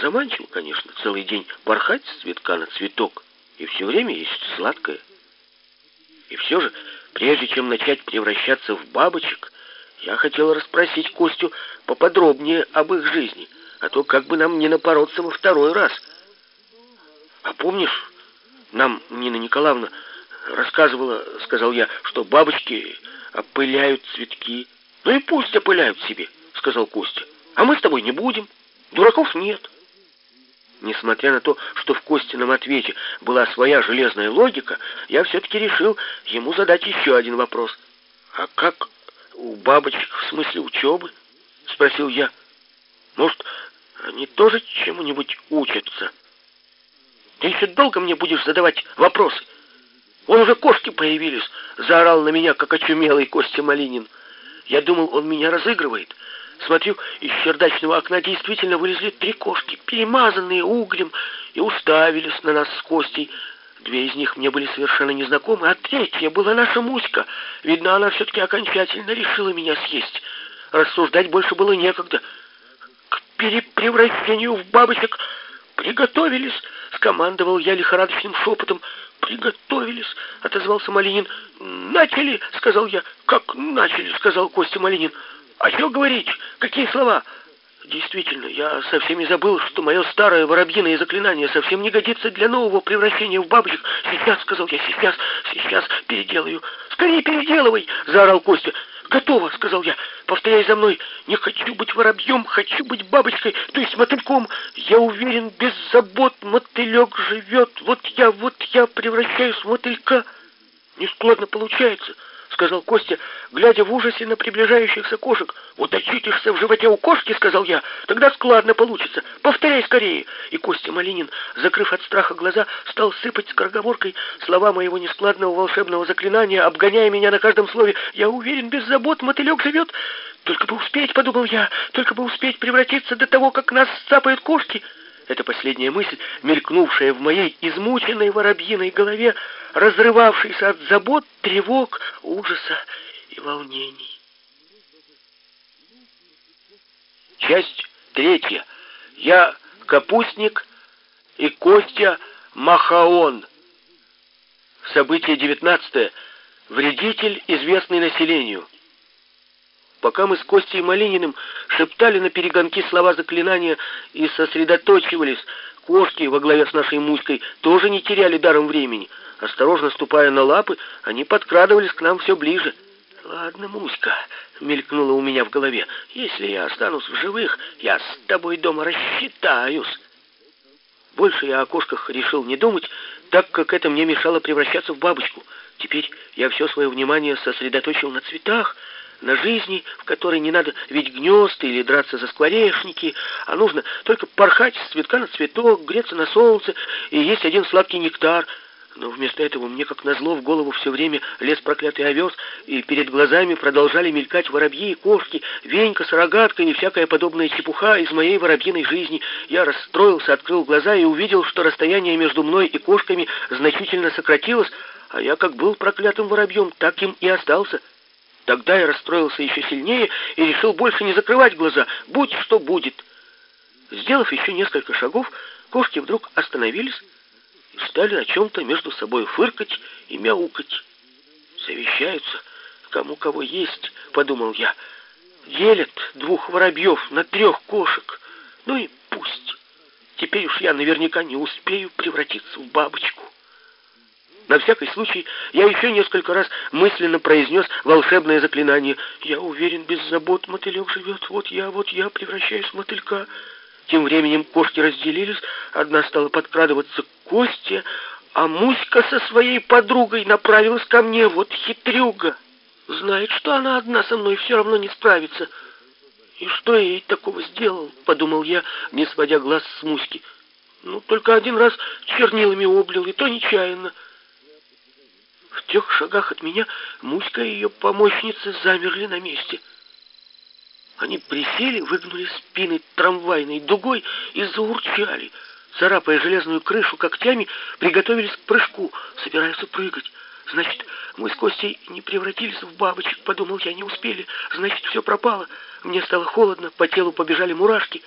Заманчиво, конечно, целый день порхать с цветка на цветок и все время есть сладкое. И все же, прежде чем начать превращаться в бабочек, я хотел расспросить Костю поподробнее об их жизни, а то как бы нам не напороться во второй раз. А помнишь, нам Нина Николаевна рассказывала, сказал я, что бабочки опыляют цветки. Ну и пусть опыляют себе, сказал Костя. А мы с тобой не будем. Дураков нет. Несмотря на то, что в Костином ответе была своя железная логика, я все-таки решил ему задать еще один вопрос. «А как у бабочек, в смысле учебы?» — спросил я. «Может, они тоже чему-нибудь учатся?» «Ты еще долго мне будешь задавать вопросы?» «Вон уже кошки появились!» — заорал на меня, как очумелый Костя Малинин. Я думал, он меня разыгрывает. Смотрю, из чердачного окна действительно вылезли три кошки, перемазанные углем, и уставились на нас с Костей. Две из них мне были совершенно незнакомы, а третья была наша Муська. Видно, она все-таки окончательно решила меня съесть. Рассуждать больше было некогда. К перепревращению в бабочек приготовились, скомандовал я лихорадочным шепотом. «Приготовились!» — отозвался Малинин. «Начали!» — сказал я. «Как начали?» — сказал Костя Малинин. «А что говорить? Какие слова?» «Действительно, я совсем и забыл, что мое старое воробьиное заклинание совсем не годится для нового превращения в бабочек. Сейчас, — сказал я, — сейчас, сейчас переделаю». «Скорее переделывай!» — заорал Костя. «Готово!» — сказал я. «Повторяй за мной. Не хочу быть воробьем, хочу быть бабочкой, то есть мотыльком. Я уверен, без забот мотылек живет. Вот я, вот я превращаюсь в мотылька. Нескладно получается» сказал Костя, глядя в ужасе на приближающихся кошек. «Вот очутишься в животе у кошки», — сказал я, — «тогда складно получится. Повторяй скорее». И Костя Малинин, закрыв от страха глаза, стал сыпать скороговоркой слова моего нескладного волшебного заклинания, обгоняя меня на каждом слове. «Я уверен, без забот мотылек живет». «Только бы успеть», — подумал я, — «только бы успеть превратиться до того, как нас цапают кошки». Эта последняя мысль, мелькнувшая в моей измученной воробьиной голове, разрывавшейся от забот, тревог, ужаса и волнений. Часть третья. Я капустник и Костя Махаон. Событие девятнадцатое. Вредитель, известный населению. Пока мы с Костей Малининым шептали на перегонки слова заклинания и сосредоточивались, кошки во главе с нашей Муськой тоже не теряли даром времени. Осторожно ступая на лапы, они подкрадывались к нам все ближе. «Ладно, Муська», — мелькнуло у меня в голове, — «если я останусь в живых, я с тобой дома рассчитаюсь». Больше я о кошках решил не думать, так как это мне мешало превращаться в бабочку. Теперь я все свое внимание сосредоточил на цветах, на жизни, в которой не надо ведь гнезд или драться за скворечники, а нужно только порхать с цветка на цветок, греться на солнце и есть один сладкий нектар. Но вместо этого мне, как назло, в голову все время лез проклятый овес, и перед глазами продолжали мелькать воробьи, кошки, венька с рогаткой и всякая подобная чепуха из моей воробьиной жизни. Я расстроился, открыл глаза и увидел, что расстояние между мной и кошками значительно сократилось, а я как был проклятым воробьем, так им и остался. Тогда я расстроился еще сильнее и решил больше не закрывать глаза, будь что будет. Сделав еще несколько шагов, кошки вдруг остановились и стали о чем-то между собой фыркать и мяукать. «Совещаются, кому кого есть», — подумал я. «Делят двух воробьев на трех кошек. Ну и пусть. Теперь уж я наверняка не успею превратиться в бабочку». На всякий случай я еще несколько раз мысленно произнес волшебное заклинание. «Я уверен, без забот мотылек живет. Вот я, вот я превращаюсь в мотылька». Тем временем кошки разделились. Одна стала подкрадываться к Косте, а Муська со своей подругой направилась ко мне. Вот хитрюга. Знает, что она одна со мной все равно не справится. «И что я ей такого сделал?» — подумал я, не сводя глаз с Муськи. «Ну, только один раз чернилами облил, и то нечаянно». В трех шагах от меня Муська и ее помощница замерли на месте. Они присели, выгнули спины трамвайной дугой и заурчали. Царапая железную крышу когтями, приготовились к прыжку, собираясь прыгать. Значит, мы с Костей не превратились в бабочек, подумал я, не успели. Значит, все пропало. Мне стало холодно, по телу побежали мурашки.